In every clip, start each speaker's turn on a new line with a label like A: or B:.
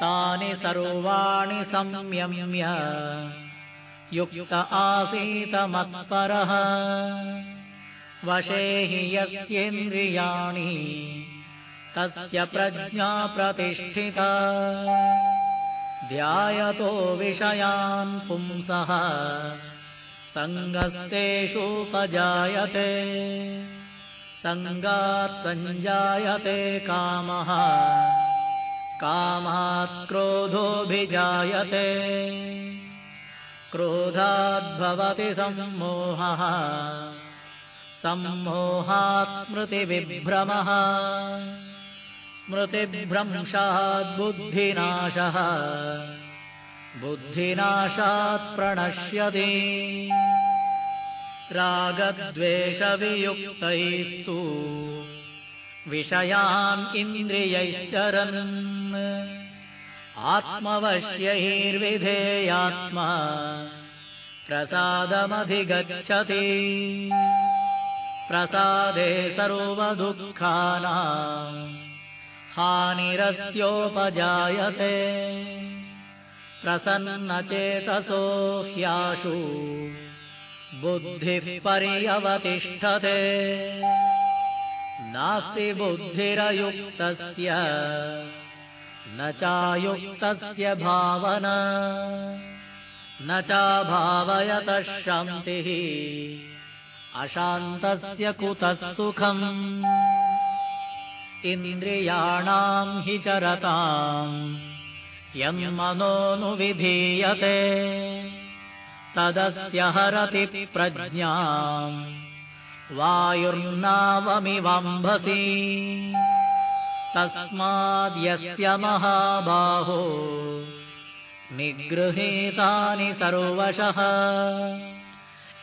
A: तानि सर्वाणि संयम्य युक्त आसीत मत्परः वशे हि यस्येन्द्रियाणि तस्य प्रज्ञा प्रतिष्ठिता। ध्यायतो विषयान् पुंसः सङ्गस्तेषूपजायते सङ्गात् सञ्जायते कामः कामात् क्रोधोऽभिजायते क्रोधाद्भवति सम्मोहः। सम्मोहात् स्मृतिविभ्रमः। स्मृतिभ्रंशाद्बुद्धिनाशः बुद्धिनाशात् प्रणश्यति। रागद्वेषवियुक्तैस्तु विषयान् इन्द्रियैश्चरन्। आत्मवश्यैर्विधेयात्मा प्रसादमधिगच्छति। प्रसादे सर्वदुःखानाम् हानिरस्योपजायते। प्रसन्नचेतसो ह्याशु बुद्धिः पर्यवतिष्ठते नास्ति बुद्धिरयुक्तस्य न चायुक्तस्य भावना न चाभावयतः शान्तिः अशान्तस्य कुतः सुखम्? इन्द्रियाणाम् हि चरताम् यन्मनोऽनुविधीयते तदस्य हरति प्रज्ञाम् वायुर्नावमिवम्भसि। तस्माद्यस्य महाबाहो निगृहीतानि सर्वशः।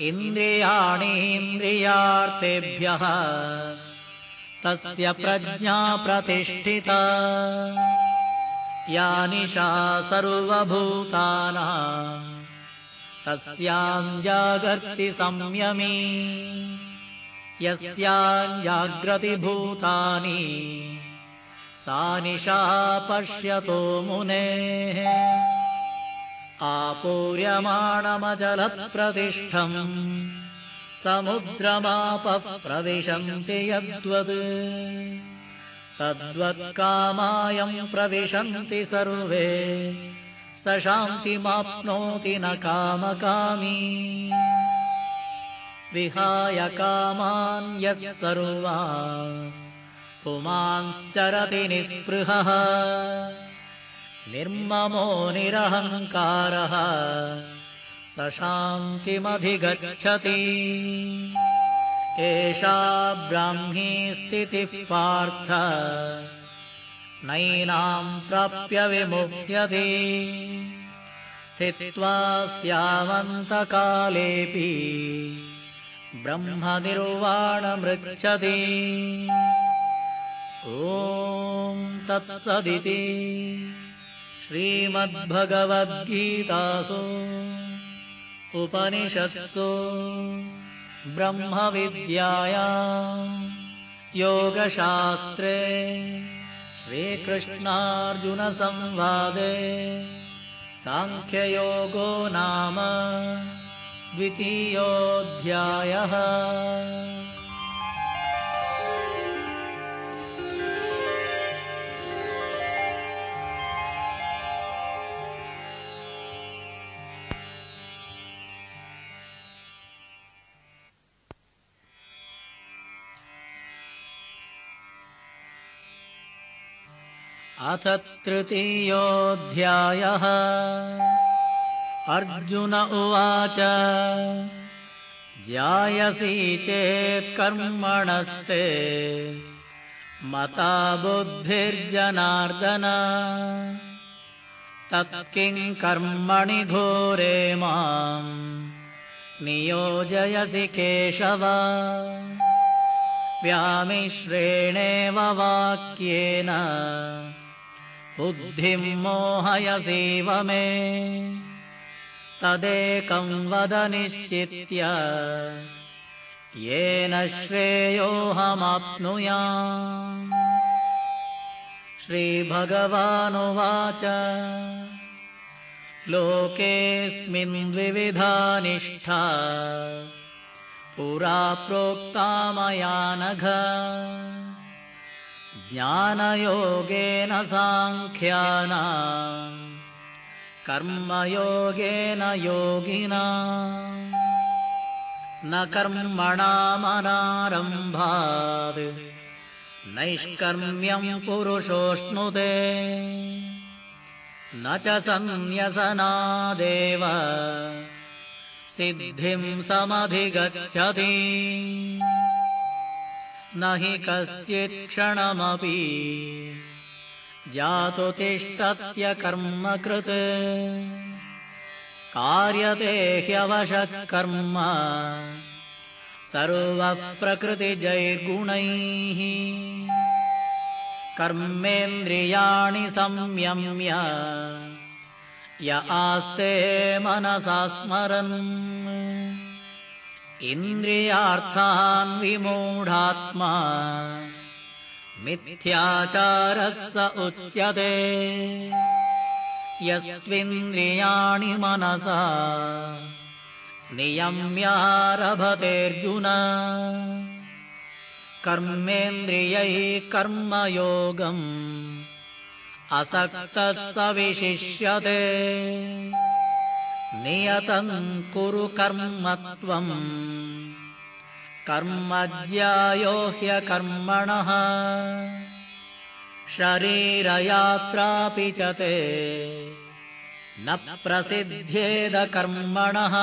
A: इन्द्रियाणीन्द्रियार्थेभ्यः तस्य प्रज्ञा प्रतिष्ठिता। या निशा सर्वभूतानाम् तस्याम् जागर्ति संयमी यस्याम् भूतानि सा निशा पश्यतो मुनेः। आपूर्यमाणमचलप्रतिष्ठम् समुद्रमापः प्रविशन्ति यद्वत्। तद्वत्कामायम् प्रविशन्ति सर्वे स शान्तिमाप्नोति न कामकामी विहाय कामान्यः सर्वा। पुमांश्चरति निःस्पृहः। निर्ममो निरहङ्कारः। स शान्तिमधिगच्छति एषा ब्राह्मी स्थितिः पार्थ। नैनाम् प्राप्य विमुह्यति स्थित्वा स्यामन्तकालेऽपि ब्रह्मनिर्वाणमृच्छति। ॐ तत्सदिति श्रीमद्भगवद्गीतासु। उपनिषत्सु। ब्रह्मविद्याया योगशास्त्रे श्रीकृष्णार्जुनसंवादे। साङ्ख्ययोगो नाम द्वितीयोऽध्यायः। अथ तृतीयोऽध्यायः अर्जुन उवाच जायसी चेत्कर्मणस्ते मता बुद्धिर्जनार्दन। तत्किम् कर्मणि घोरे माम् नियोजयसि केशव। व्यामिश्रेणेव वाक्येन बुद्धिम् मोहयसीव मे तदेकम् वद निश्चित्य। येन श्रेयोऽहमाप्नुया। श्रीभगवानुवाच। लोकेऽस्मिन् द्विविधा निष्ठा पुरा प्रोक्ता मया नघ। ज्ञानयोगेन साङ्ख्याना कर्मयोगेन योगिना। न कर्मणामनारम्भात्। नैष्कर्म्यम् पुरुषोऽश्नुते न च सन्न्यसनादेव। सिद्धिम् समधिगच्छति। न हि कश्चित्क्षणमपि जातु तिष्ठत्यकर्मकृत् कार्यते ह्यवशः कर्म सर्वप्रकृतिजैर्गुणैः। कर्मेन्द्रियाणि संयम्य य आस्ते मनसा स्मरन्। इन्द्रियार्थान् विमूढात्मा मिथ्याचारः स उच्यते। यस्त्विन्द्रियाणि मनसा। नियम्यारभतेऽर्जुन। कर्मेन्द्रियैः कर्मयोगम् असक्तः स विशिष्यते। नियतम् कुरु कर्म त्वम् कर्मज्यायो ह्यकर्मणः शरीरयात्रापि च ते न प्रसिद्ध्येदकर्मणः।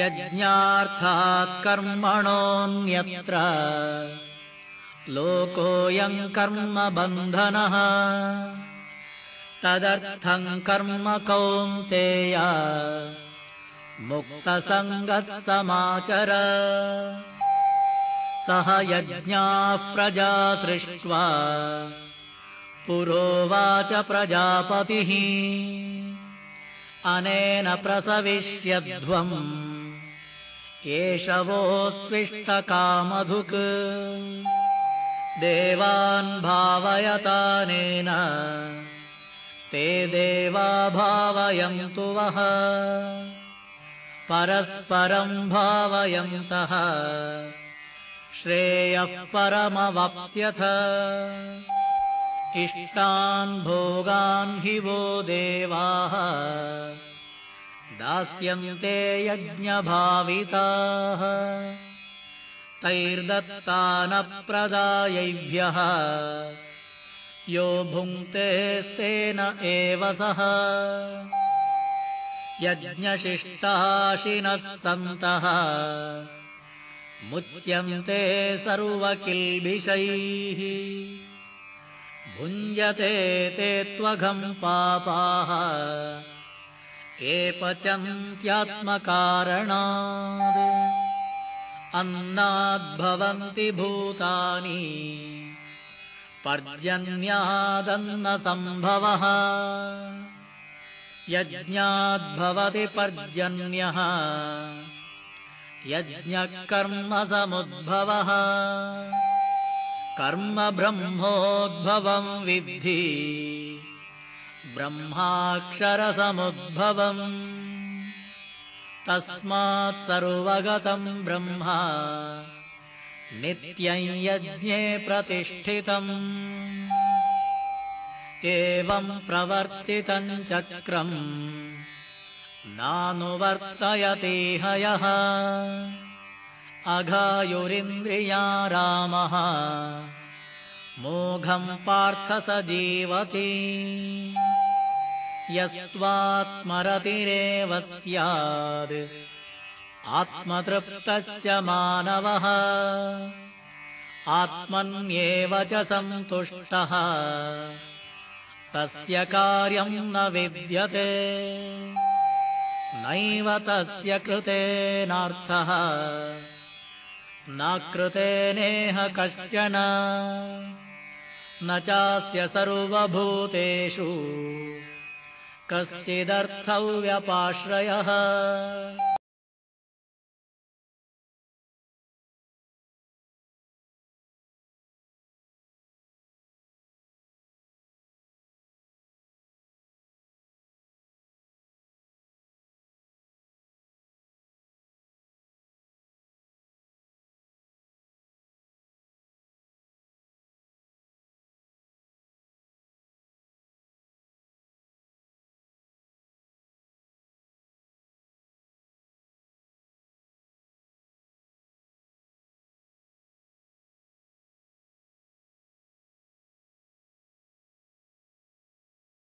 A: यज्ञार्थात् कर्मणोऽन्यत्र लोकोऽयम् कर्मबन्धनः। तदर्थम् कर्म कौन्तेय मुक्तसङ्गः समाचर। सह यज्ञाः प्रजा सृष्ट्वा। पुरोवाच प्रजापतिः। अनेन प्रसविष्यध्वम्। एष वोऽस्त्विष्टकामधुक् देवान् भावयतानेन। ते देवा भावयन्तु वः परस्परम् भावयन्तः। श्रेयः परमवाप्स्यथ। इष्टान् भोगान् हि वो देवाः। दास्यन्ते यज्ञभाविताः। तैर्दत्तानप्रदायैभ्यः। यो भुङ्क्तेस्तेन एव सः यज्ञशिष्टाशिनः सन्तः। मुच्यन्ते सर्वकिल्बिषैः। भुञ्जते ते त्वघम् पापाः। एपचन्त्यात्मकारणात् अन्नाद्भवन्ति भूतानि। पर्जन्यादन्नसम्भवः यज्ञाद्भवति पर्जन्यः। यज्ञकर्मसमुद्भवः। कर्म ब्रह्मोद्भवम् विद्धि। ब्रह्माक्षरसमुद्भवम् तस्मात् सर्वगतम् ब्रह्मा। नित्यम् यज्ञे प्रतिष्ठितम् एवम् प्रवर्तितम् चक्रम् नानुवर्तयति हयः अघायुरिन्द्रिया रामः मोघम् पार्थ स जीवति। यस्त्वात्मरतिरेव स्यात् आत्मतृप्तश्च मानवः। आत्मन्येव च सन्तुष्टः तस्य कार्यम् न विद्यते। नैव तस्य कृतेनार्थः। न कृतेनेह कश्चन। न चास्य सर्वभूतेषु। कश्चिदर्थव्यपाश्रयः